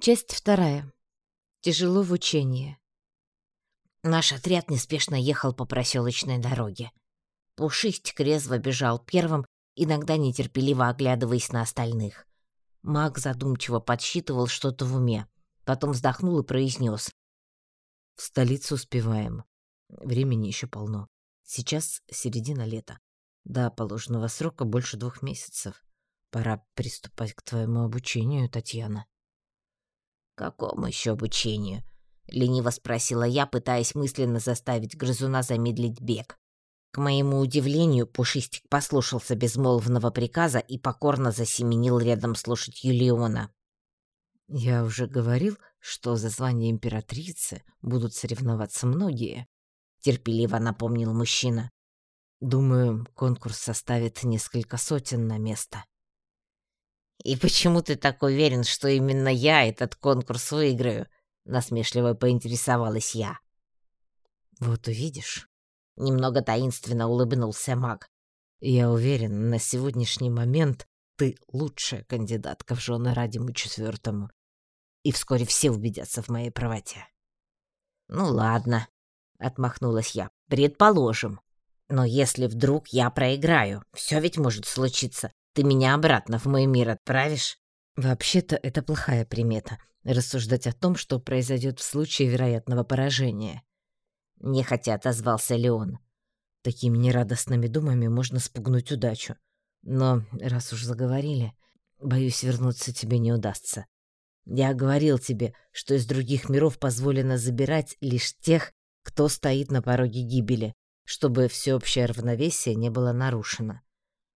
Часть вторая. Тяжело в учении. Наш отряд неспешно ехал по проселочной дороге. Пушистик резво бежал первым, иногда нетерпеливо оглядываясь на остальных. Маг задумчиво подсчитывал что-то в уме, потом вздохнул и произнес: «В столицу успеваем. Времени еще полно. Сейчас середина лета. До положенного срока больше двух месяцев. Пора приступать к твоему обучению, Татьяна». «Какому еще обучению?» — лениво спросила я, пытаясь мысленно заставить грызуна замедлить бег. К моему удивлению, Пушистик послушался безмолвного приказа и покорно засеменил рядом слушать Юлиона. «Я уже говорил, что за звание императрицы будут соревноваться многие», — терпеливо напомнил мужчина. «Думаю, конкурс составит несколько сотен на место». «И почему ты так уверен, что именно я этот конкурс выиграю?» — насмешливо поинтересовалась я. «Вот увидишь». Немного таинственно улыбнулся маг. «Я уверен, на сегодняшний момент ты лучшая кандидатка в жены Радиму Четвертому, и вскоре все убедятся в моей правоте». «Ну ладно», — отмахнулась я, — «предположим. Но если вдруг я проиграю, все ведь может случиться. Ты меня обратно в мой мир отправишь?» «Вообще-то это плохая примета — рассуждать о том, что произойдет в случае вероятного поражения». Нехотя отозвался Леон. «Такими нерадостными думами можно спугнуть удачу. Но раз уж заговорили, боюсь, вернуться тебе не удастся. Я говорил тебе, что из других миров позволено забирать лишь тех, кто стоит на пороге гибели, чтобы всеобщее равновесие не было нарушено.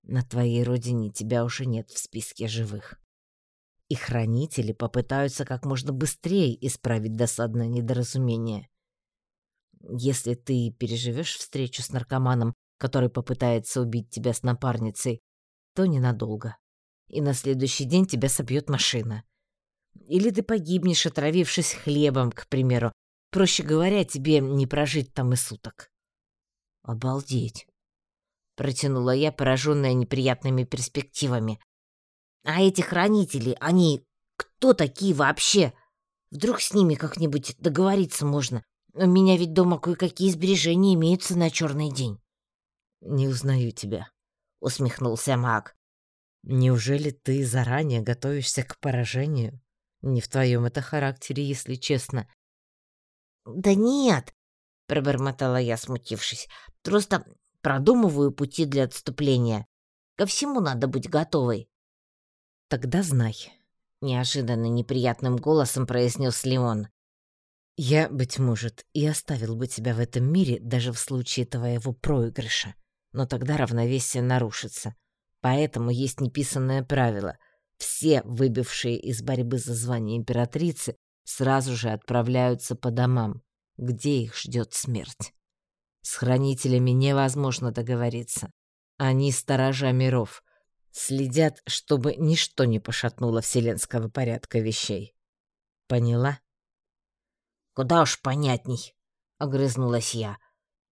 На твоей родине тебя уже нет в списке живых. И хранители попытаются как можно быстрее исправить досадное недоразумение. Если ты переживешь встречу с наркоманом, который попытается убить тебя с напарницей, то ненадолго. И на следующий день тебя собьет машина. Или ты погибнешь, отравившись хлебом, к примеру. Проще говоря, тебе не прожить там и суток. Обалдеть протянула я, пораженная неприятными перспективами. А эти хранители, они кто такие вообще? Вдруг с ними как-нибудь договориться можно? У меня ведь дома кое-какие сбережения имеются на черный день. Не узнаю тебя, усмехнулся маг. Неужели ты заранее готовишься к поражению? Не в твоем это характере, если честно. Да нет, пробормотала я, смутившись. Просто Продумываю пути для отступления. Ко всему надо быть готовой. Тогда знай, неожиданно неприятным голосом произнес Леон. Я, быть может, и оставил бы тебя в этом мире даже в случае твоего проигрыша, но тогда равновесие нарушится. Поэтому есть неписанное правило. Все, выбившие из борьбы за звание императрицы, сразу же отправляются по домам, где их ждет смерть. С хранителями невозможно договориться. Они сторожа миров. Следят, чтобы ничто не пошатнуло вселенского порядка вещей. Поняла? Куда уж понятней, огрызнулась я.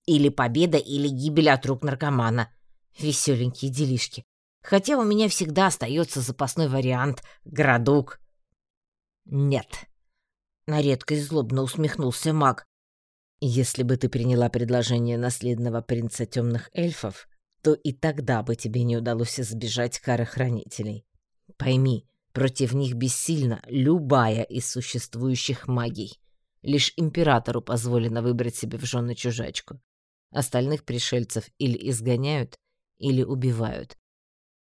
Или победа, или гибель от рук наркомана. Веселенькие делишки. Хотя у меня всегда остается запасной вариант — градук. Нет. На редкость злобно усмехнулся маг. Если бы ты приняла предложение наследного принца темных эльфов, то и тогда бы тебе не удалось избежать кары хранителей. Пойми, против них бессильна любая из существующих магий. Лишь императору позволено выбрать себе в жены чужачку. Остальных пришельцев или изгоняют, или убивают.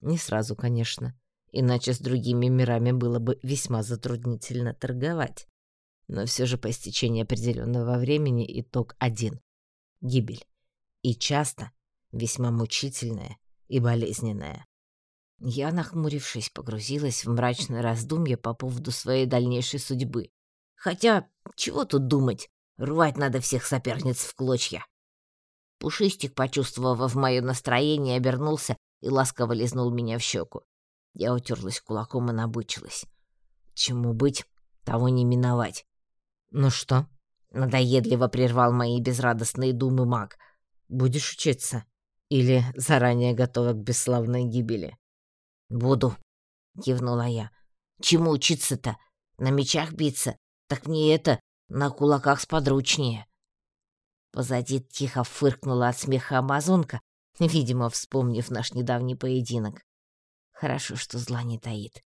Не сразу, конечно, иначе с другими мирами было бы весьма затруднительно торговать но все же по истечении определенного времени итог один — гибель. И часто весьма мучительная и болезненная. Я, нахмурившись, погрузилась в мрачное раздумье по поводу своей дальнейшей судьбы. Хотя, чего тут думать, рвать надо всех соперниц в клочья. Пушистик, почувствовав мое настроение, обернулся и ласково лизнул меня в щеку. Я утерлась кулаком и набычилась. Чему быть, того не миновать. «Ну что?» — надоедливо прервал мои безрадостные думы маг. «Будешь учиться? Или заранее готова к бесславной гибели?» «Буду», — кивнула я. «Чему учиться-то? На мечах биться, так мне это на кулаках сподручнее. Позади тихо фыркнула от смеха амазонка, видимо, вспомнив наш недавний поединок. Хорошо, что зла не таит.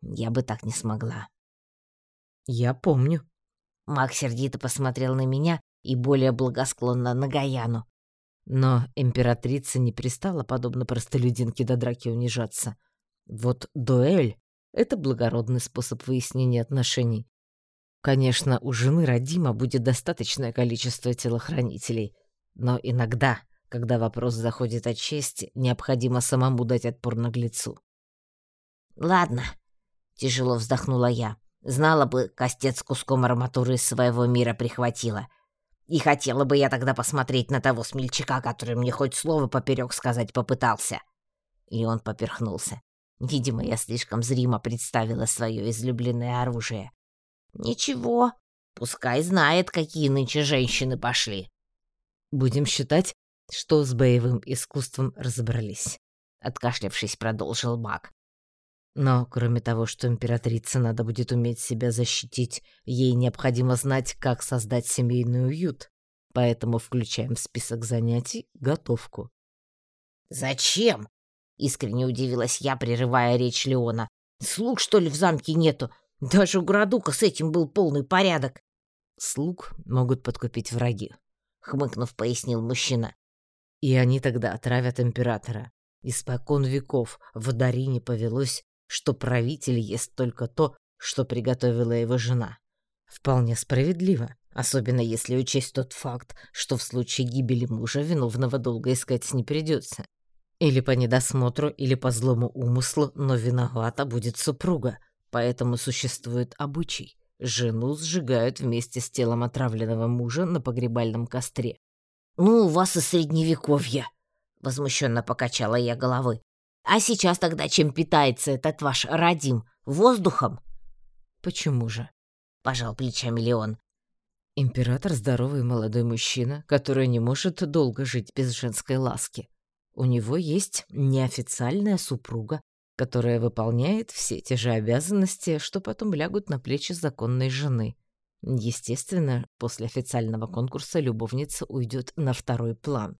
Я бы так не смогла. Я помню. Маг сердито посмотрел на меня и более благосклонно на Гаяну. Но императрица не пристала, подобно простолюдинке, до драки унижаться. Вот дуэль — это благородный способ выяснения отношений. Конечно, у жены Радима будет достаточное количество телохранителей, но иногда, когда вопрос заходит о чести, необходимо самому дать отпор наглецу. «Ладно», — тяжело вздохнула я. «Знала бы, костец куском арматуры из своего мира прихватила. И хотела бы я тогда посмотреть на того смельчака, который мне хоть слово поперек сказать попытался». И он поперхнулся. Видимо, я слишком зримо представила свое излюбленное оружие. Ничего, пускай знает, какие нынче женщины пошли. Будем считать, что с боевым искусством разобрались. Откашлявшись, продолжил маг. Но кроме того, что императрице надо будет уметь себя защитить, ей необходимо знать, как создать семейный уют. Поэтому включаем в список занятий готовку. «Зачем?» — искренне удивилась я, прерывая речь Леона. «Слуг, что ли, в замке нету? Даже у Градука с этим был полный порядок. Слуг могут подкупить враги, хмыкнув, пояснил мужчина. И они тогда отравят императора. Испокон веков в Дарине повелось, что правитель ест только то, что приготовила его жена. Вполне справедливо, особенно если учесть тот факт, что в случае гибели мужа виновного долго искать не придется. Или по недосмотру, или по злому умыслу, но виновата будет супруга, Поэтому существует обычай. Жену сжигают вместе с телом отравленного мужа на погребальном костре. «Ну, у вас и средневековье!» — возмущенно покачала я головы. «А сейчас тогда чем питается этот ваш Радим? Воздухом?» «Почему же?» — пожал плечами Леон. «Император — здоровый молодой мужчина, который не может долго жить без женской ласки. У него есть неофициальная супруга, которая выполняет все те же обязанности, что потом лягут на плечи законной жены. Естественно, после официального конкурса любовница уйдет на второй план.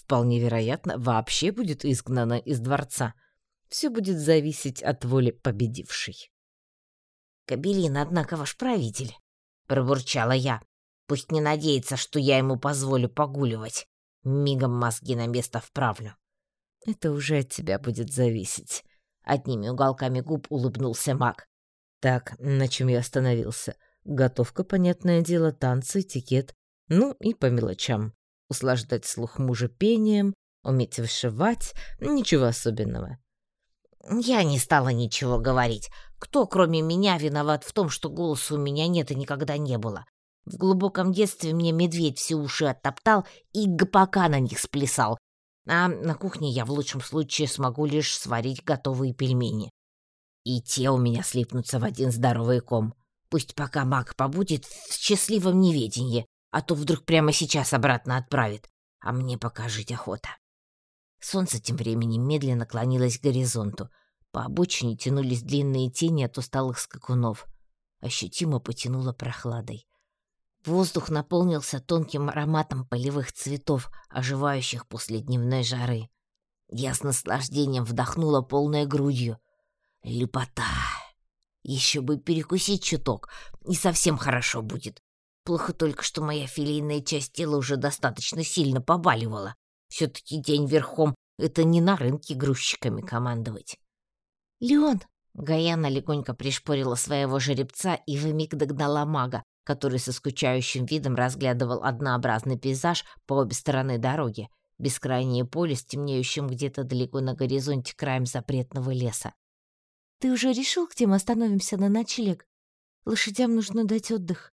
Вполне вероятно, вообще будет изгнана из дворца. Все будет зависеть от воли победившей. «Кабелин, однако, ваш правитель», — пробурчала я. «Пусть не надеется, что я ему позволю погуливать. Мигом мозги на место вправлю». «Это уже от тебя будет зависеть», Одними уголками губ улыбнулся маг. Так, на чем я остановился? Готовка, понятное дело, танцы, этикет. Ну и по мелочам. Услаждать слух мужа пением, уметь вышивать. Ничего особенного. Я не стала ничего говорить. Кто, кроме меня, виноват в том, что голоса у меня нет и никогда не было? В глубоком детстве мне медведь все уши оттоптал и гопака на них сплясал, а на кухне я в лучшем случае смогу лишь сварить готовые пельмени. И те у меня слипнутся в один здоровый ком. Пусть пока маг побудет в счастливом неведении, а то вдруг прямо сейчас обратно отправит, а мне пока жить охота. Солнце тем временем медленно клонилось к горизонту. По обочине тянулись длинные тени от усталых скакунов. Ощутимо потянуло прохладой. Воздух наполнился тонким ароматом полевых цветов, оживающих после дневной жары. Я с наслаждением вдохнула полной грудью. Лепота. Еще бы перекусить чуток, и совсем хорошо будет. Плохо только, что моя филейная часть тела уже достаточно сильно побаливала. Все-таки день верхом — это не на рынке грузчиками командовать. «Леон!» — Гаяна легонько пришпорила своего жеребца и вмиг догнала мага, который со скучающим видом разглядывал однообразный пейзаж по обе стороны дороги, бескрайнее поле с темнеющим где-то далеко на горизонте краем запретного леса. «Ты уже решил, где мы остановимся на ночлег? Лошадям нужно дать отдых».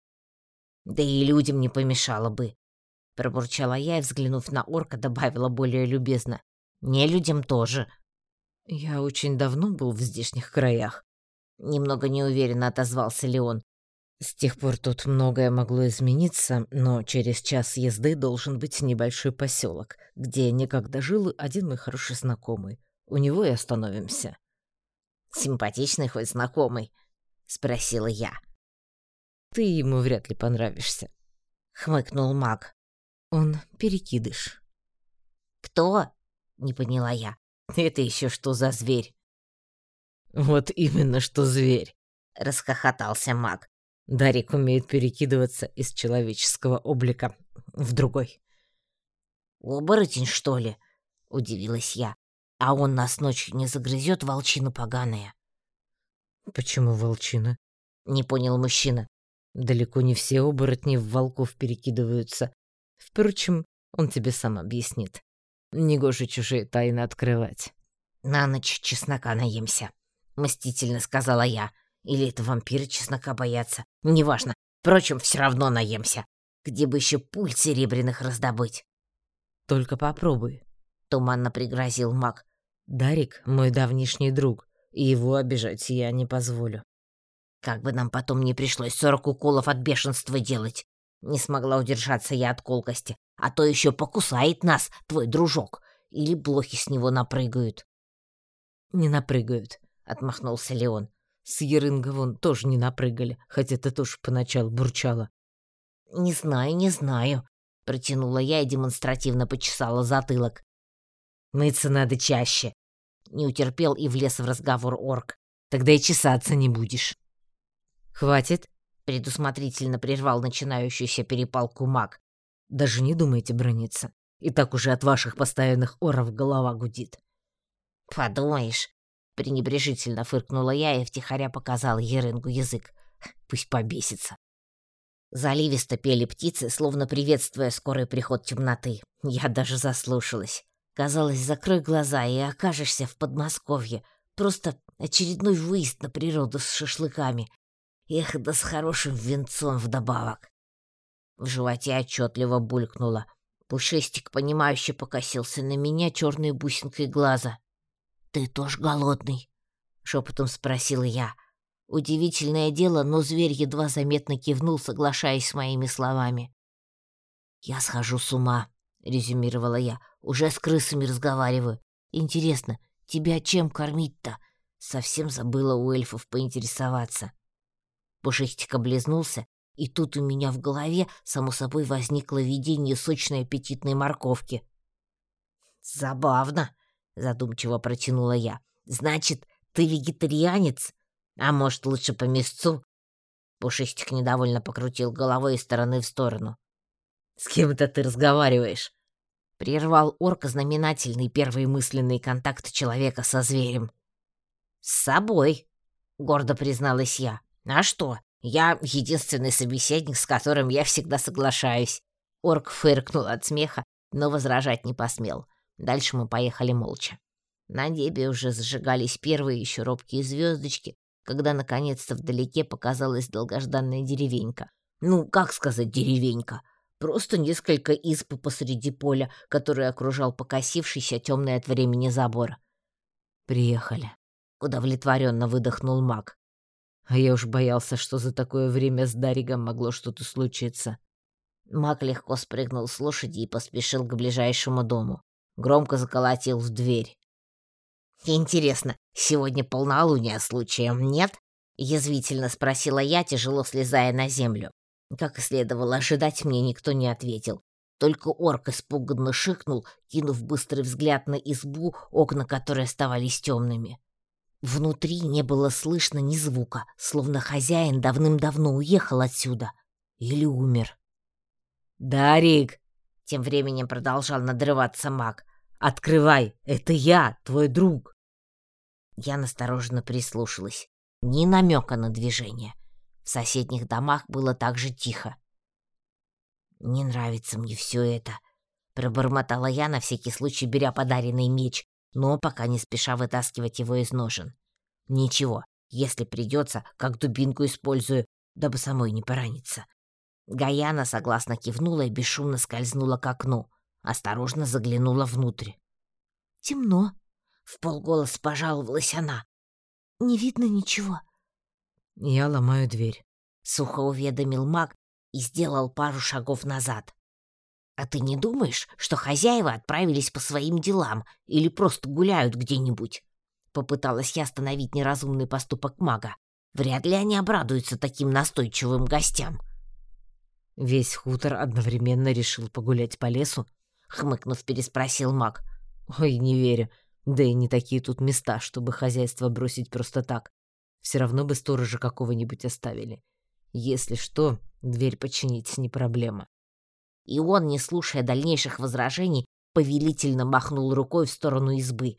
«Да и людям не помешало бы», — пробурчала я и, взглянув на орка, добавила более любезно. «Не людям тоже». «Я очень давно был в здешних краях», — немного неуверенно отозвался Леон. С тех пор тут многое могло измениться, но через час езды должен быть небольшой поселок, где некогда жил один мой хороший знакомый. У него и остановимся. Симпатичный хоть знакомый. спросила я. Ты ему вряд ли понравишься, хмыкнул маг. Он перекидыш. Кто? не поняла я. Это еще что за зверь? Вот именно что зверь, расхохотался маг. Дарик умеет перекидываться из человеческого облика в другой. «Оборотень, что ли?» — удивилась я. «А он нас ночью не загрызет, волчина поганая?» «Почему волчина?» — не понял мужчина. «Далеко не все оборотни в волков перекидываются. Впрочем, он тебе сам объяснит. Негоже чужие тайны открывать». «На ночь чеснока наемся», — мстительно сказала я. «Или это вампиры чеснока боятся? Неважно. Впрочем, все равно наемся. Где бы еще пуль серебряных раздобыть?» «Только попробуй», — туманно пригрозил маг. «Дарик — мой давнишний друг, и его обижать я не позволю». «Как бы нам потом не пришлось сорок уколов от бешенства делать!» Не смогла удержаться я от колкости. «А то еще покусает нас твой дружок, или блохи с него напрыгают». «Не напрыгают», — отмахнулся Леон. «С Ерынга вон тоже не напрыгали, хотя ты тоже поначалу бурчала». «Не знаю, не знаю», — протянула я и демонстративно почесала затылок. «Мыться надо чаще», — не утерпел и влез в разговор орк. «Тогда и чесаться не будешь». «Хватит», — предусмотрительно прервал начинающуюся перепалку маг. «Даже не думайте брониться. И так уже от ваших постоянных оров голова гудит». «Подумаешь», — пренебрежительно фыркнула я и втихаря показала Ерынгу язык. «Пусть побесится». Заливисто пели птицы, словно приветствуя скорый приход темноты. Я даже заслушалась. Казалось, закрой глаза и окажешься в Подмосковье. Просто очередной выезд на природу с шашлыками. Эх, да с хорошим венцом вдобавок. В животе отчетливо булькнуло. Пушистик, понимающе покосился на меня черной бусинкой глаза. «Ты тоже голодный?» — шепотом спросила я. Удивительное дело, но зверь едва заметно кивнул, соглашаясь с моими словами. «Я схожу с ума», — резюмировала я. «Уже с крысами разговариваю. Интересно, тебя чем кормить-то?» Совсем забыла у эльфов поинтересоваться. Пушистик облизнулся, и тут у меня в голове, само собой, возникло видение сочной аппетитной морковки. «Забавно», — задумчиво протянула я. «Значит, ты вегетарианец?» А может, лучше по мясцу?» Пушистик недовольно покрутил головой из стороны в сторону. «С кем это ты разговариваешь?» Прервал орка знаменательный первый мысленный контакт человека со зверем. «С собой», — гордо призналась я. «А что? Я единственный собеседник, с которым я всегда соглашаюсь». Орк фыркнул от смеха, но возражать не посмел. Дальше мы поехали молча. На небе уже зажигались первые еще робкие звездочки, когда наконец-то вдалеке показалась долгожданная деревенька. Ну, как сказать деревенька? Просто несколько изб посреди поля, который окружал покосившийся темный от времени забор. «Приехали», — удовлетворенно выдохнул маг. «А я уж боялся, что за такое время с Даригом могло что-то случиться». Маг легко спрыгнул с лошади и поспешил к ближайшему дому. Громко заколотил в дверь. «Интересно, сегодня полнолуние случаем, нет?» — язвительно спросила я, тяжело слезая на землю. Как и следовало ожидать, мне никто не ответил. Только орк испуганно шикнул, кинув быстрый взгляд на избу, окна которой оставались темными. Внутри не было слышно ни звука, словно хозяин давным-давно уехал отсюда. Или умер. «Дарик!» — тем временем продолжал надрываться маг. «Открывай! Это я, твой друг!» Я настороженно прислушалась. Ни намека на движение. В соседних домах было так же тихо. «Не нравится мне все это», — пробормотала я, на всякий случай беря подаренный меч, но пока не спеша вытаскивать его из ножен. «Ничего, если придется, как дубинку использую, дабы самой не пораниться». Гаяна согласно кивнула и бесшумно скользнула к окну осторожно заглянула внутрь. «Темно», — в полголоса пожаловалась она. «Не видно ничего». «Я ломаю дверь», — сухо уведомил маг и сделал пару шагов назад. «А ты не думаешь, что хозяева отправились по своим делам или просто гуляют где-нибудь?» Попыталась я остановить неразумный поступок мага. Вряд ли они обрадуются таким настойчивым гостям. Весь хутор одновременно решил погулять по лесу, хмыкнув, переспросил маг. Ой, не верю. Да и не такие тут места, чтобы хозяйство бросить просто так. Все равно бы сторожа какого-нибудь оставили. Если что, дверь починить не проблема. И он, не слушая дальнейших возражений, повелительно махнул рукой в сторону избы.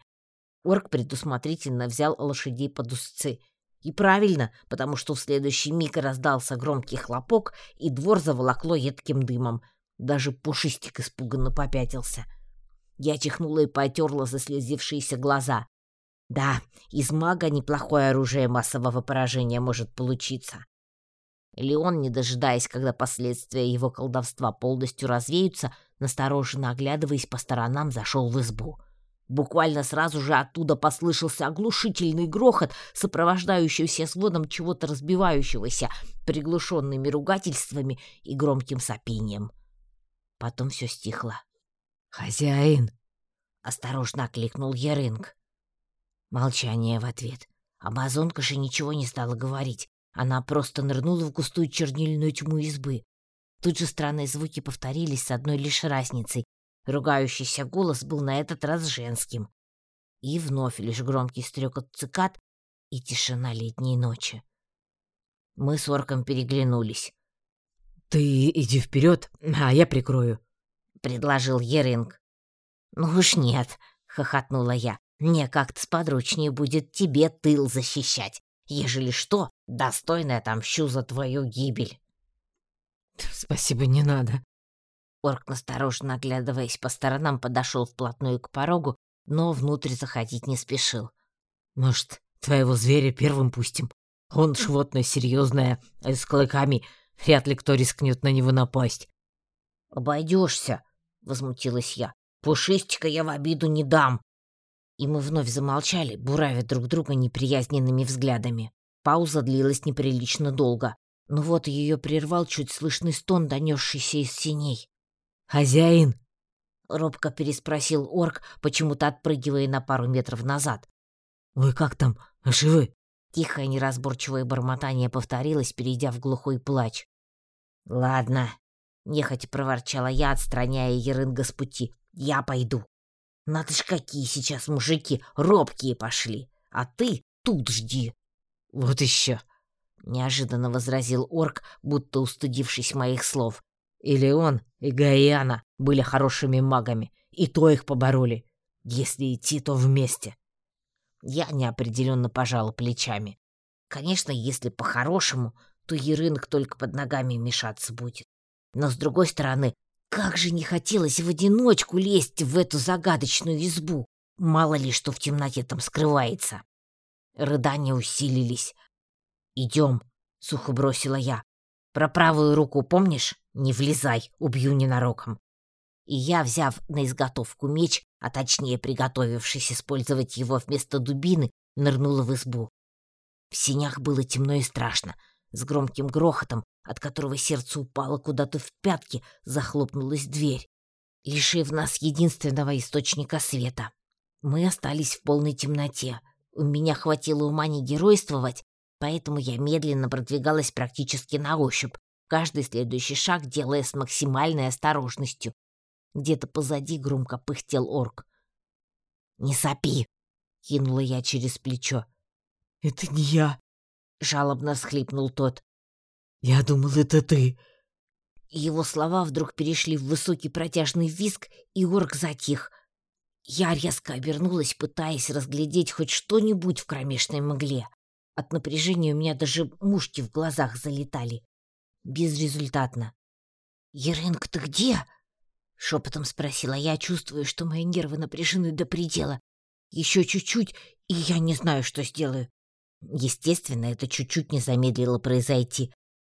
Орк предусмотрительно взял лошадей под узцы. И правильно, потому что в следующий миг раздался громкий хлопок, и двор заволокло едким дымом. Даже пушистик испуганно попятился. Я чихнула и потерла заслезившиеся глаза. Да, из мага неплохое оружие массового поражения может получиться. Леон, не дожидаясь, когда последствия его колдовства полностью развеются, настороженно оглядываясь по сторонам, зашел в избу. Буквально сразу же оттуда послышался оглушительный грохот, сопровождающийся сводом чего-то разбивающегося, приглушенными ругательствами и громким сопением. Потом все стихло. «Хозяин!» — осторожно окликнул Ярынг. Молчание в ответ. Амазонка же ничего не стала говорить. Она просто нырнула в густую чернильную тьму избы. Тут же странные звуки повторились с одной лишь разницей. Ругающийся голос был на этот раз женским. И вновь лишь громкий стрекот цикад и тишина летней ночи. Мы с орком переглянулись. «Ты иди вперед, а я прикрою», — предложил Еринг. «Ну уж нет», — хохотнула я. «Мне как-то сподручнее будет тебе тыл защищать. Ежели что, достойно отомщу за твою гибель». «Спасибо, не надо». Орк, настороженно оглядываясь по сторонам, подошел вплотную к порогу, но внутрь заходить не спешил. «Может, твоего зверя первым пустим? Он животное серьезное, а с клыками. Вряд ли кто рискнет на него напасть». «Обойдешься», — возмутилась я. «Пушистика я в обиду не дам». И мы вновь замолчали, буравя друг друга неприязненными взглядами. Пауза длилась неприлично долго. Но вот ее прервал чуть слышный стон, донесшийся из синей. «Хозяин!» — робко переспросил орк, почему-то отпрыгивая на пару метров назад. «Вы как там? Живы?» Тихое неразборчивое бормотание повторилось, перейдя в глухой плач. «Ладно», — нехотя проворчала я, отстраняя Ерынга с пути. «Я пойду. Надо ж какие сейчас мужики робкие пошли, а ты тут жди». «Вот еще», — неожиданно возразил орк, будто устыдившись моих слов. «Или он, и Гаяна были хорошими магами, и то их побороли. Если идти, то вместе». Я неопределенно пожала плечами. Конечно, если по-хорошему, то Ерынок только под ногами мешаться будет. Но, с другой стороны, как же не хотелось в одиночку лезть в эту загадочную избу. Мало ли, что в темноте там скрывается. Рыдания усилились. «Идем», — сухо бросила я. «Про правую руку помнишь? Не влезай, убью ненароком». И я, взяв на изготовку меч, а точнее приготовившись использовать его вместо дубины, нырнула в избу. В синях было темно и страшно. С громким грохотом, от которого сердце упало куда-то в пятки, захлопнулась дверь, лишив нас единственного источника света. Мы остались в полной темноте. У меня хватило ума не геройствовать, поэтому я медленно продвигалась практически на ощупь, каждый следующий шаг делая с максимальной осторожностью. Где-то позади громко пыхтел орк. «Не сопи!» — кинула я через плечо. «Это не я!» — жалобно схлипнул тот. «Я думал, это ты!» Его слова вдруг перешли в высокий протяжный визг, и орк затих. Я резко обернулась, пытаясь разглядеть хоть что-нибудь в кромешной мгле. От напряжения у меня даже мушки в глазах залетали. Безрезультатно. «Ерынка, ты где?» — шепотом спросила я, чувствуя, что мои нервы напряжены до предела. Еще чуть-чуть, и я не знаю, что сделаю. Естественно, это чуть-чуть не замедлило произойти.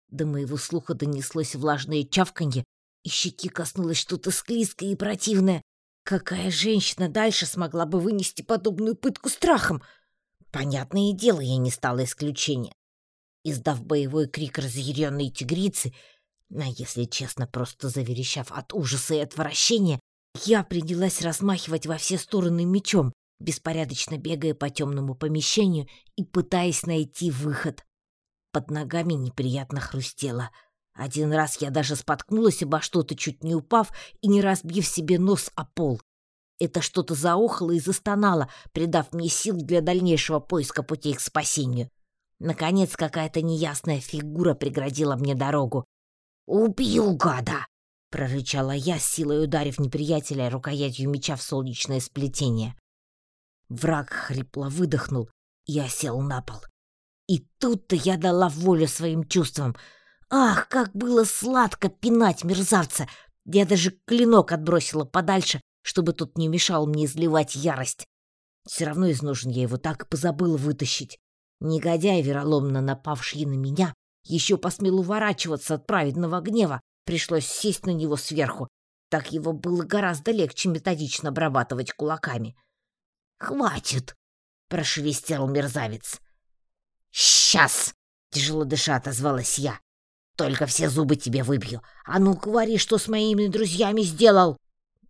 До моего слуха донеслось влажное чавканье, и щеки коснулось что-то склизкое и противное. Какая женщина дальше смогла бы вынести подобную пытку страхом? Понятное дело, я не стала исключением. Издав боевой крик разъяренной тигрицы, а если честно, просто заверещав от ужаса и отвращения, я принялась размахивать во все стороны мечом, беспорядочно бегая по темному помещению и пытаясь найти выход. Под ногами неприятно хрустело. Один раз я даже споткнулась обо что-то, чуть не упав и не разбив себе нос о пол. Это что-то заохало и застонало, придав мне сил для дальнейшего поиска путей к спасению. Наконец, какая-то неясная фигура преградила мне дорогу. «Убил, гада!» — прорычала я, силой ударив неприятеля рукоятью меча в солнечное сплетение. Враг хрипло выдохнул и осел на пол. И тут-то я дала волю своим чувствам. Ах, как было сладко пинать мерзавца! Я даже клинок отбросила подальше, чтобы тот не мешал мне изливать ярость. Все равно из ножен я его так и позабыла вытащить. Негодяй, вероломно напавший на меня, еще посмел уворачиваться от праведного гнева. Пришлось сесть на него сверху. Так его было гораздо легче методично обрабатывать кулаками. «Хватит!» — прошелестел мерзавец. «Сейчас!» — тяжело дыша отозвалась я. «Только все зубы тебе выбью. А ну, говори, что с моими друзьями сделал!»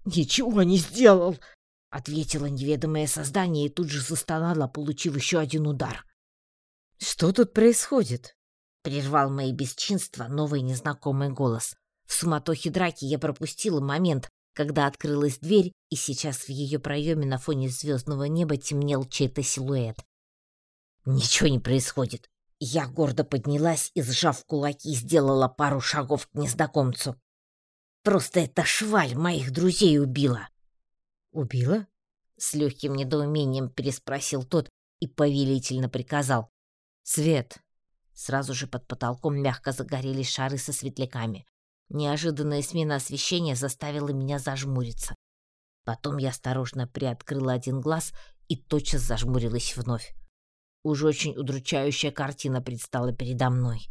«Ничего не сделал!» — ответило неведомое создание и тут же застонало, получив еще один удар. «Что тут происходит?» — прервал мои бесчинства новый незнакомый голос. В суматохе драки я пропустила момент, когда открылась дверь, и сейчас в ее проеме на фоне звездного неба темнел чей-то силуэт. Ничего не происходит. Я гордо поднялась и, сжав кулаки, сделала пару шагов к незнакомцу. Просто эта шваль моих друзей убила. Убила? С легким недоумением переспросил тот и повелительно приказал. Свет. Сразу же под потолком мягко загорелись шары со светляками. Неожиданная смена освещения заставила меня зажмуриться. Потом я осторожно приоткрыла один глаз и тотчас зажмурилась вновь. Уж очень удручающая картина предстала передо мной.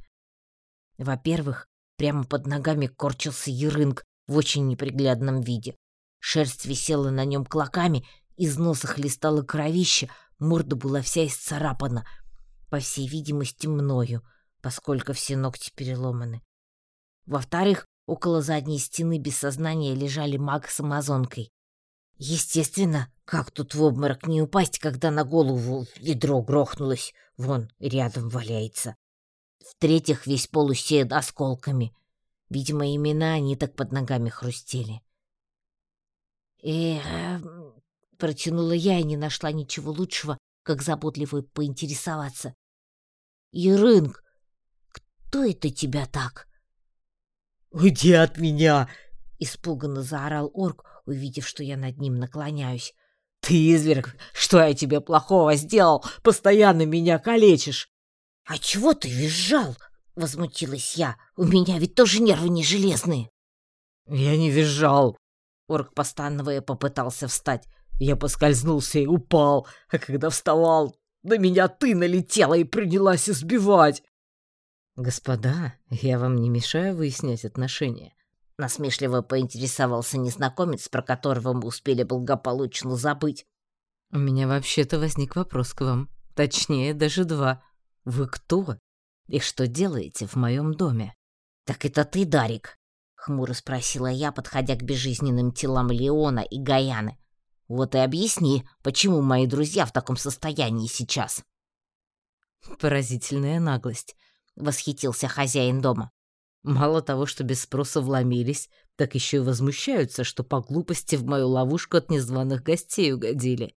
Во-первых, Прямо под ногами корчился ерынг в очень неприглядном виде. Шерсть висела на нем клоками, из носа хлестало кровище, морда была вся исцарапана, по всей видимости, мною, поскольку все ногти переломаны. Во-вторых, около задней стены без сознания лежали маг с амазонкой. Естественно, как тут в обморок не упасть, когда на голову ведро грохнулось, вон рядом валяется. В-третьих, весь пол усеян осколками. Видимо, именно они так под ногами хрустели. «Эх...» — протянула я и не нашла ничего лучшего, как заботливо поинтересоваться. «Ерынг, кто это тебя так?» «Уйди от меня!» — испуганно заорал орк, увидев, что я над ним наклоняюсь. «Ты изверг! Что я тебе плохого сделал? Постоянно меня калечишь!» «А чего ты визжал?» — возмутилась я. «У меня ведь тоже нервы не железные». «Я не визжал!» Орк, постановая, попытался встать. Я поскользнулся и упал, а когда вставал, на меня ты налетела и принялась избивать. «Господа, я вам не мешаю выяснять отношения?» Насмешливо поинтересовался незнакомец, про которого мы успели благополучно забыть. «У меня вообще-то возник вопрос к вам. Точнее, даже два. Вы кто? И что делаете в моем доме? Так это ты, Дарик? Хмуро спросила я, подходя к безжизненным телам Леона и Гаяны. Вот и объясни, почему мои друзья в таком состоянии сейчас. Поразительная наглость, восхитился хозяин дома. Мало того, что без спроса вломились, так еще и возмущаются, что по глупости в мою ловушку от незваных гостей угодили.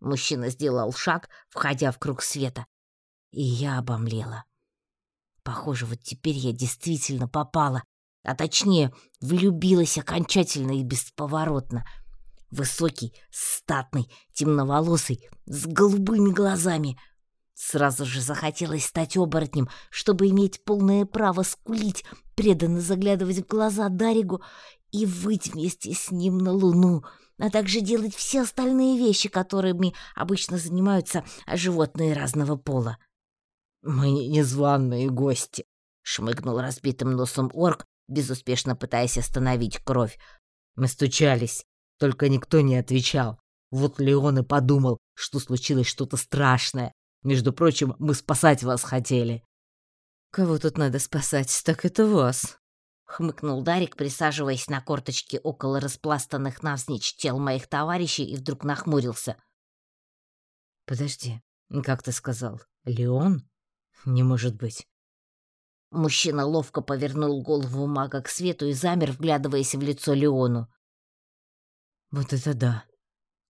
Мужчина сделал шаг, входя в круг света, и я обомлела. Похоже, вот теперь я действительно попала, а точнее, влюбилась окончательно и бесповоротно. Высокий, статный, темноволосый, с голубыми глазами. Сразу же захотелось стать оборотнем, чтобы иметь полное право скулить, преданно заглядывать в глаза Даригу и выть вместе с ним на луну, а также делать все остальные вещи, которыми обычно занимаются животные разного пола. «Мы незваные гости», — шмыгнул разбитым носом орк, безуспешно пытаясь остановить кровь. «Мы стучались, только никто не отвечал. Вот Леон и подумал, что случилось что-то страшное. Между прочим, мы спасать вас хотели». «Кого тут надо спасать, так это вас», — хмыкнул Дарик, присаживаясь на корточки около распластанных навзничь тел моих товарищей и вдруг нахмурился. «Подожди, как ты сказал, Леон?» Не может быть. Мужчина ловко повернул голову мага к свету и замер, вглядываясь в лицо Леону. Вот это да.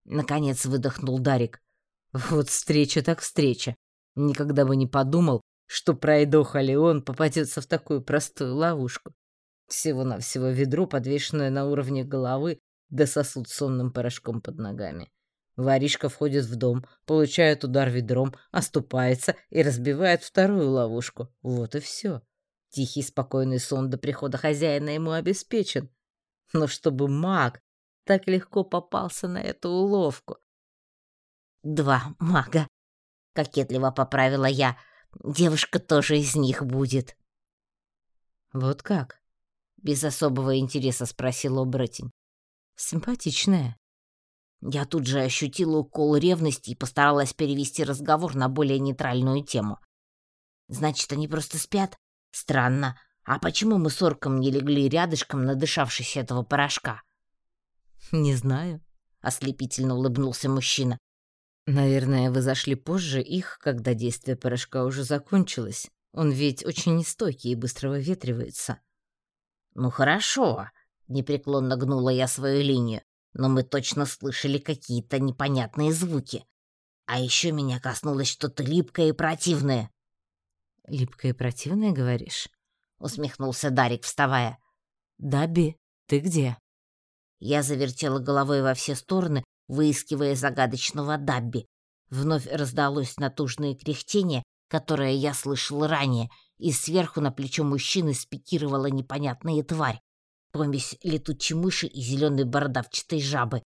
Наконец выдохнул Дарик. Вот встреча так встреча. Никогда бы не подумал, что пройдоха Леон попадется в такую простую ловушку. Всего-навсего ведро, подвешенное на уровне головы, да сосуд сонным порошком под ногами. Воришка входит в дом, получает удар ведром, оступается и разбивает вторую ловушку. Вот и все. Тихий, спокойный сон до прихода хозяина ему обеспечен. Но чтобы маг так легко попался на эту уловку. «Два мага», — кокетливо поправила я. «Девушка тоже из них будет». «Вот как?» — без особого интереса спросил оборотень. «Симпатичная». Я тут же ощутила укол ревности и постаралась перевести разговор на более нейтральную тему. «Значит, они просто спят? Странно. А почему мы с орком не легли рядышком, надышавшись этого порошка?» «Не знаю», — ослепительно улыбнулся мужчина. «Наверное, вы зашли позже их, когда действие порошка уже закончилось. Он ведь очень нестойкий и быстро выветривается». «Ну хорошо», — непреклонно гнула я свою линию, «но мы точно слышали какие-то непонятные звуки. А еще меня коснулось что-то липкое и противное». «Липкое и противное, говоришь?» — усмехнулся Дарик, вставая. «Даби, ты где?» Я завертела головой во все стороны, выискивая загадочного Дабби. Вновь раздалось натужное кряхтение, которое я слышал ранее, и сверху на плечо мужчины спикировала непонятная тварь. Помесь летучей мыши и зеленой бородавчатой жабы.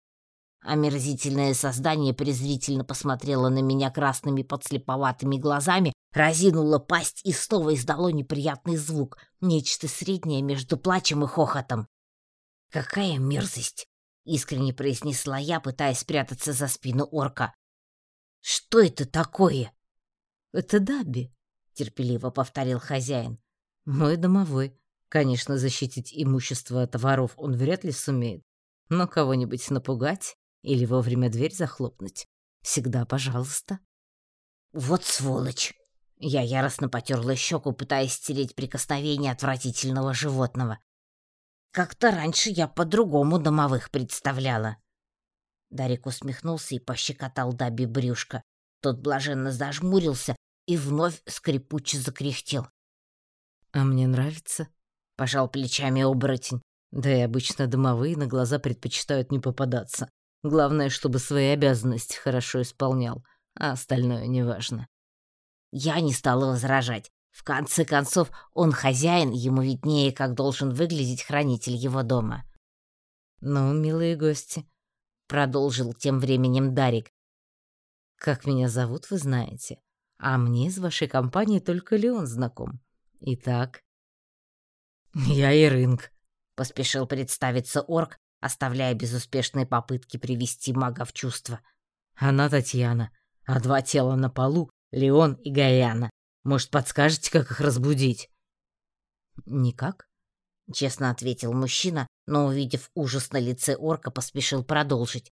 Омерзительное создание презрительно посмотрело на меня красными подслеповатыми глазами, разинуло пасть и снова издало неприятный звук, нечто среднее между плачем и хохотом. «Какая мерзость!» — искренне произнесла я, пытаясь спрятаться за спину орка. «Что это такое?» «Это Даби», — терпеливо повторил хозяин. «Мой домовой. Конечно, защитить имущество от воров он вряд ли сумеет, но кого-нибудь напугать или вовремя дверь захлопнуть всегда пожалуйста». «Вот сволочь!» Я яростно потерла щеку, пытаясь стереть прикосновение отвратительного животного. Как-то раньше я по-другому домовых представляла. Дарик усмехнулся и пощекотал Даби брюшко. Тот блаженно зажмурился и вновь скрипуче закряхтел. «А мне нравится», — пожал плечами оборотень. «Да и обычно домовые на глаза предпочитают не попадаться. Главное, чтобы свои обязанности хорошо исполнял, а остальное неважно». Я не стала возражать. В конце концов, он хозяин, ему виднее, как должен выглядеть хранитель его дома. «Ну, милые гости», — продолжил тем временем Дарик. «Как меня зовут, вы знаете, а мне из вашей компании только Леон знаком. Итак...» «Я Ирынг», — поспешил представиться орк, оставляя безуспешные попытки привести мага в чувство. «Она Татьяна, а два тела на полу — Леон и Гаяна. Может, подскажете, как их разбудить?» «Никак», — честно ответил мужчина, но, увидев ужас на лице орка, поспешил продолжить.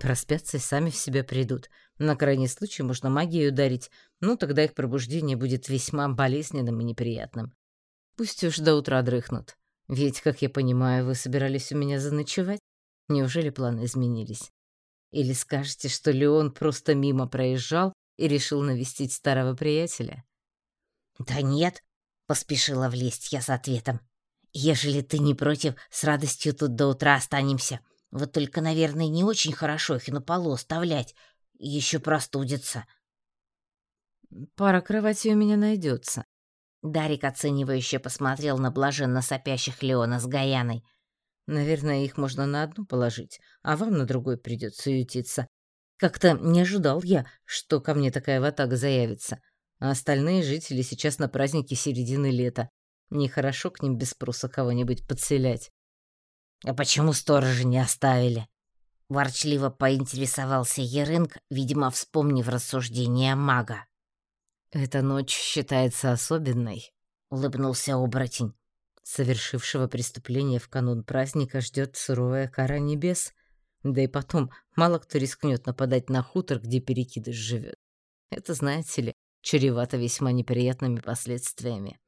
«Проспятся и сами в себя придут. На крайний случай можно магией ударить, ну тогда их пробуждение будет весьма болезненным и неприятным. Пусть уж до утра дрыхнут. Ведь, как я понимаю, вы собирались у меня заночевать? Неужели планы изменились? Или скажете, что Леон просто мимо проезжал и решил навестить старого приятеля?» «Да нет», — поспешила влезть я с ответом. «Ежели ты не против, с радостью тут до утра останемся. Вот только, наверное, не очень хорошо их на полу оставлять. Еще простудится». «Пара кровати у меня найдется». Дарик оценивающе посмотрел на блаженно сопящих Леона с Гаяной. «Наверное, их можно на одну положить, а вам на другой придется ютиться. Как-то не ожидал я, что ко мне такая ватага заявится а остальные жители сейчас на празднике середины лета. Нехорошо к ним без спроса кого-нибудь подселять. «А почему сторожа не оставили?» Ворчливо поинтересовался Ерынг, видимо, вспомнив рассуждения мага. «Эта ночь считается особенной», — улыбнулся оборотень. «Совершившего преступление в канун праздника ждет суровая кара небес. Да и потом, мало кто рискнет нападать на хутор, где перекидыш живет. Это, знаете ли, чревато весьма неприятными последствиями.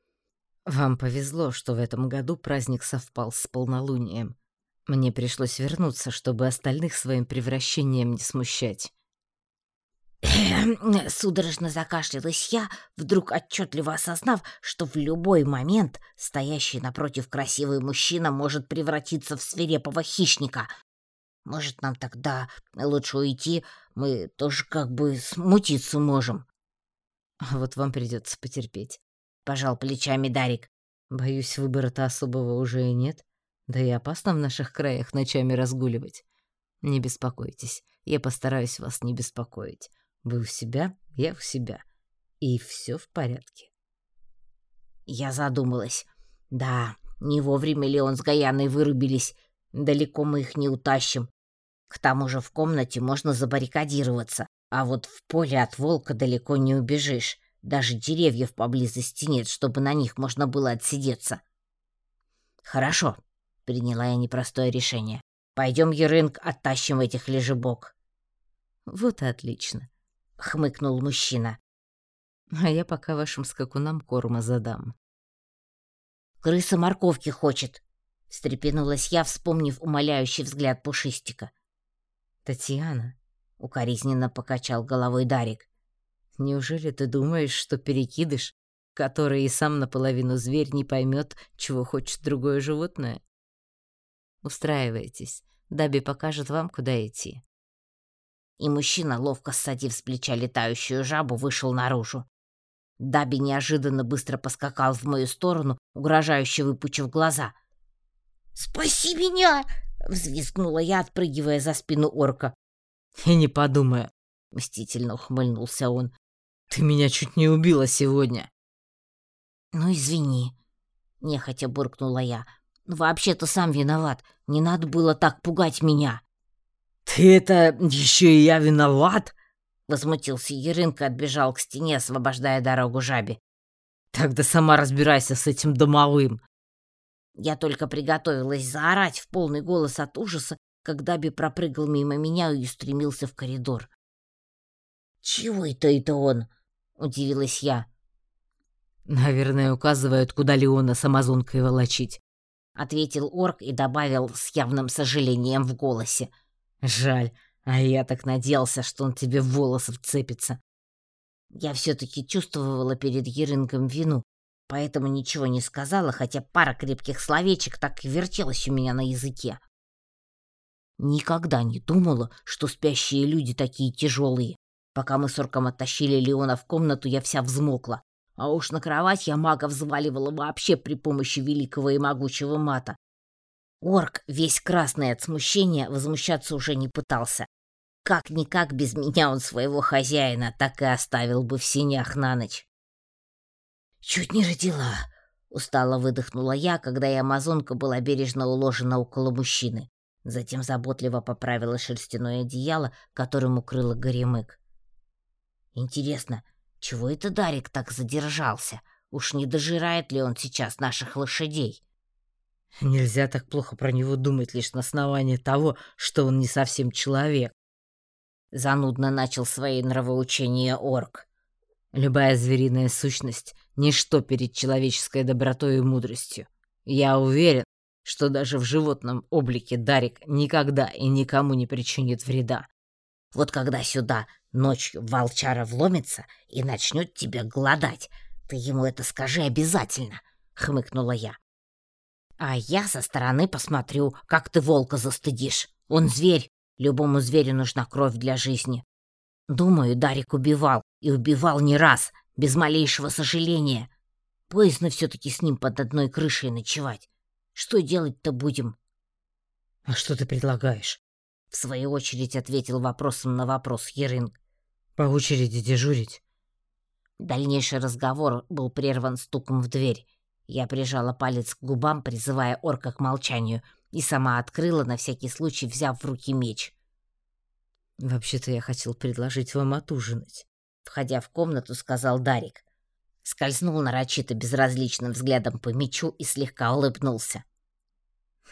Вам повезло, что в этом году праздник совпал с полнолунием. Мне пришлось вернуться, чтобы остальных своим превращением не смущать. Судорожно закашлялась я, вдруг отчетливо осознав, что в любой момент стоящий напротив красивый мужчина может превратиться в свирепого хищника. Может, нам тогда лучше уйти? Мы тоже как бы смутиться можем. А вот вам придется потерпеть. Пожал плечами Дарик. Боюсь, выбора-то особого уже и нет. Да и опасно в наших краях ночами разгуливать. Не беспокойтесь, я постараюсь вас не беспокоить. Вы у себя, я у себя. И все в порядке. Я задумалась. Да, не вовремя ли он с Гаяной вырубились. Далеко мы их не утащим. К тому же в комнате можно забаррикадироваться, а вот в поле от волка далеко не убежишь. Даже деревьев поблизости нет, чтобы на них можно было отсидеться. Хорошо, приняла я непростое решение. Пойдем, Ерынг, оттащим этих лежебок. Вот и отлично. — хмыкнул мужчина. «А я пока вашим скакунам корма задам». «Крыса морковки хочет», — встрепенулась я, вспомнив умоляющий взгляд Пушистика. «Татьяна», — укоризненно покачал головой Дарик. «Неужели ты думаешь, что перекидыш, который и сам наполовину зверь, не поймет, чего хочет другое животное? Устраивайтесь, Даби покажет вам, куда идти» и мужчина, ловко ссадив с плеча летающую жабу, вышел наружу. Даби неожиданно быстро поскакал в мою сторону, угрожающе выпучив глаза. «Спаси меня!» — взвизгнула я, отпрыгивая за спину орка. «И не подумая», — мстительно ухмыльнулся он. «Ты меня чуть не убила сегодня». «Ну, извини», — нехотя буркнула я. «Вообще-то сам виноват. Не надо было так пугать меня». «Ты это еще и я виноват?» Возмутился Ерынка, отбежал к стене, освобождая дорогу жабе. «Тогда сама разбирайся с этим домовым!» Я только приготовилась заорать в полный голос от ужаса, когда Би пропрыгал мимо меня и устремился в коридор. «Чего это это он?» — удивилась я. «Наверное, указывают, куда Леона с амазонкой волочить», — ответил орк и добавил с явным сожалением в голосе. — Жаль, а я так надеялся, что он тебе в волосы вцепится. Я все-таки чувствовала перед Ерингом вину, поэтому ничего не сказала, хотя пара крепких словечек так и вертелась у меня на языке. Никогда не думала, что спящие люди такие тяжелые. Пока мы с орком оттащили Леона в комнату, я вся взмокла. А уж на кровать я мага взваливала вообще при помощи великого и могучего мата. Орк, весь красный от смущения, возмущаться уже не пытался. Как-никак без меня он своего хозяина так и оставил бы в синях на ночь. «Чуть не родила», — устало выдохнула я, когда и амазонка была бережно уложена около мужчины. Затем заботливо поправила шерстяное одеяло, которым укрыла горемык. «Интересно, чего это Дарик так задержался? Уж не дожирает ли он сейчас наших лошадей?» Нельзя так плохо про него думать лишь на основании того, что он не совсем человек. Занудно начал свои нравоучения орк. Любая звериная сущность — ничто перед человеческой добротой и мудростью. Я уверен, что даже в животном облике Дарик никогда и никому не причинит вреда. Вот когда сюда ночью волчара вломится и начнет тебя голодать, ты ему это скажи обязательно, — хмыкнула я. А я со стороны посмотрю, как ты волка застыдишь. Он зверь. Любому зверю нужна кровь для жизни. Думаю, Дарик убивал, и убивал не раз, без малейшего сожаления. Поздно все-таки с ним под одной крышей ночевать. Что делать-то будем? — А что ты предлагаешь? — в свою очередь ответил вопросом на вопрос Еринг. — По очереди дежурить? Дальнейший разговор был прерван стуком в дверь. Я прижала палец к губам, призывая орка к молчанию, и сама открыла, на всякий случай взяв в руки меч. «Вообще-то я хотел предложить вам отужинать», — входя в комнату, сказал Дарик. Скользнул нарочито безразличным взглядом по мечу и слегка улыбнулся.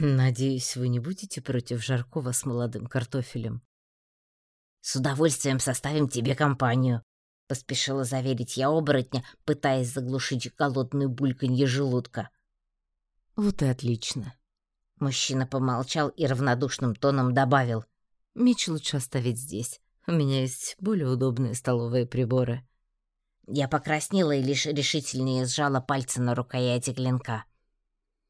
«Надеюсь, вы не будете против жаркого с молодым картофелем?» «С удовольствием составим тебе компанию», — поспешила заверить я оборотня, пытаясь заглушить голодную бульканье желудка. «Вот и отлично». Мужчина помолчал и равнодушным тоном добавил. «Меч лучше оставить здесь. У меня есть более удобные столовые приборы». Я покраснела и лишь решительнее сжала пальцы на рукояти клинка.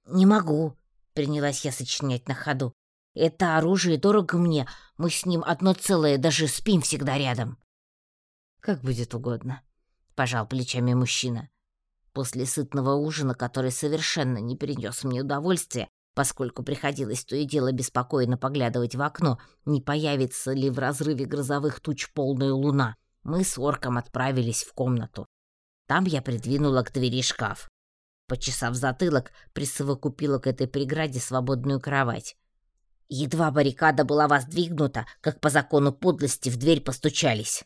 «Не могу», — принялась я сочинять на ходу. «Это оружие дорого мне. Мы с ним одно целое, даже спим всегда рядом». «Как будет угодно», — пожал плечами мужчина. После сытного ужина, который совершенно не принес мне удовольствия, поскольку приходилось то и дело беспокойно поглядывать в окно, не появится ли в разрыве грозовых туч полная луна, мы с орком отправились в комнату. Там я придвинула к двери шкаф. Почесав затылок, присовокупила к этой преграде свободную кровать. Едва баррикада была воздвигнута, как по закону подлости в дверь постучались.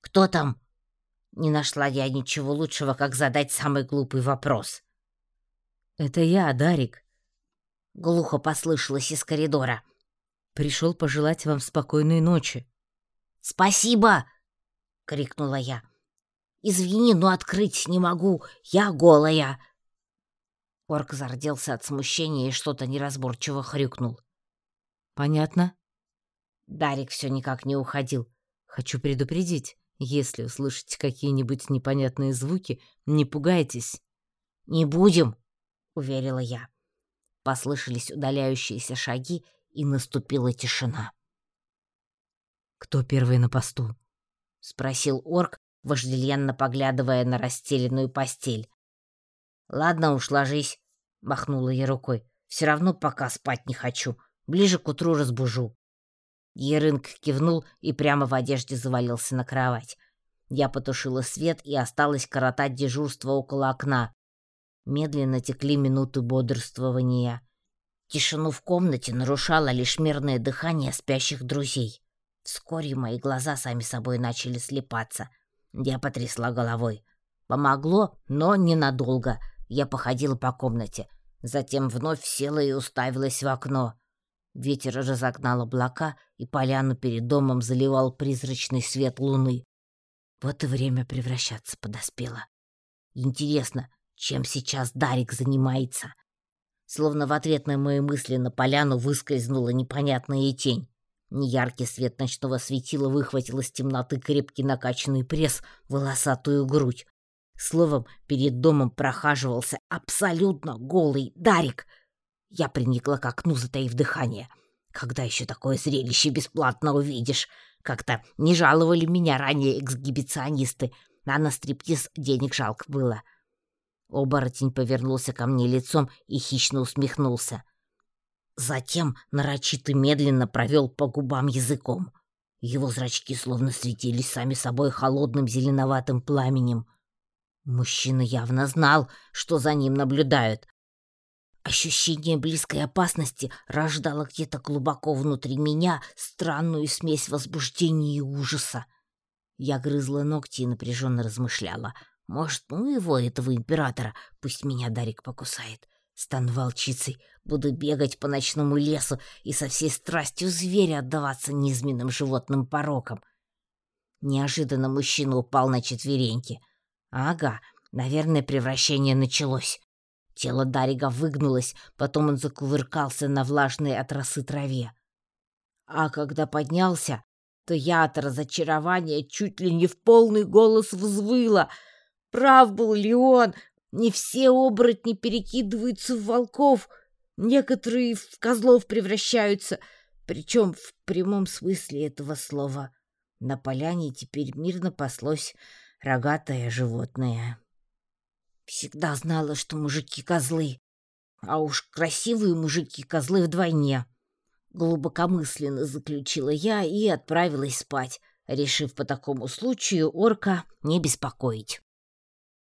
«Кто там?» Не нашла я ничего лучшего, как задать самый глупый вопрос. «Это я, Дарик», — глухо послышалось из коридора. «Пришел пожелать вам спокойной ночи». «Спасибо!» — крикнула я. «Извини, но открыть не могу. Я голая!» Орк зарделся от смущения и что-то неразборчиво хрюкнул. «Понятно?» Дарик все никак не уходил. «Хочу предупредить. Если услышите какие-нибудь непонятные звуки, не пугайтесь». «Не будем!» — уверила я. Послышались удаляющиеся шаги, и наступила тишина. «Кто первый на посту?» — спросил орк, вожделенно поглядывая на расстеленную постель. «Ладно уж, ложись», — махнула я рукой. «Все равно пока спать не хочу. Ближе к утру разбужу». Ерынг кивнул и прямо в одежде завалился на кровать. Я потушила свет и осталась коротать дежурство около окна. Медленно текли минуты бодрствования. Тишину в комнате нарушало лишь мирное дыхание спящих друзей. Вскоре мои глаза сами собой начали слепаться. Я потрясла головой. Помогло, но ненадолго. Я походила по комнате. Затем вновь села и уставилась в окно. Ветер разогнал облака, и поляну перед домом заливал призрачный свет луны. Вот и время превращаться подоспело. Интересно, чем сейчас Дарик занимается? Словно в ответ на мои мысли на поляну выскользнула непонятная тень. Неяркий свет ночного светила выхватил из темноты крепкий накачанный пресс, волосатую грудь. Словом, перед домом прохаживался абсолютно голый Дарик. Я приникла к окну, затаив дыхание. Когда еще такое зрелище бесплатно увидишь? Как-то не жаловали меня ранее эксгибиционисты, а на стриптиз денег жалко было. Оборотень повернулся ко мне лицом и хищно усмехнулся. Затем нарочито медленно провел по губам языком. Его зрачки словно светились сами собой холодным зеленоватым пламенем. Мужчина явно знал, что за ним наблюдают. Ощущение близкой опасности рождало где-то глубоко внутри меня странную смесь возбуждения и ужаса. Я грызла ногти и напряженно размышляла. Может, ну его, этого императора, пусть меня Дарик покусает. Стану волчицей, буду бегать по ночному лесу и со всей страстью зверя отдаваться низменным животным порокам. Неожиданно мужчина упал на четвереньки. Ага, наверное, превращение началось. Тело Дарига выгнулось, потом он закувыркался на влажной от росы траве. А когда поднялся, то я от разочарования чуть ли не в полный голос взвыла. Прав был ли он? Не все оборотни перекидываются в волков, некоторые в козлов превращаются, причем в прямом смысле этого слова. На поляне теперь мирно паслось рогатое животное. Всегда знала, что мужики козлы, а уж красивые мужики козлы вдвойне. Глубокомысленно заключила я и отправилась спать, решив по такому случаю орка не беспокоить.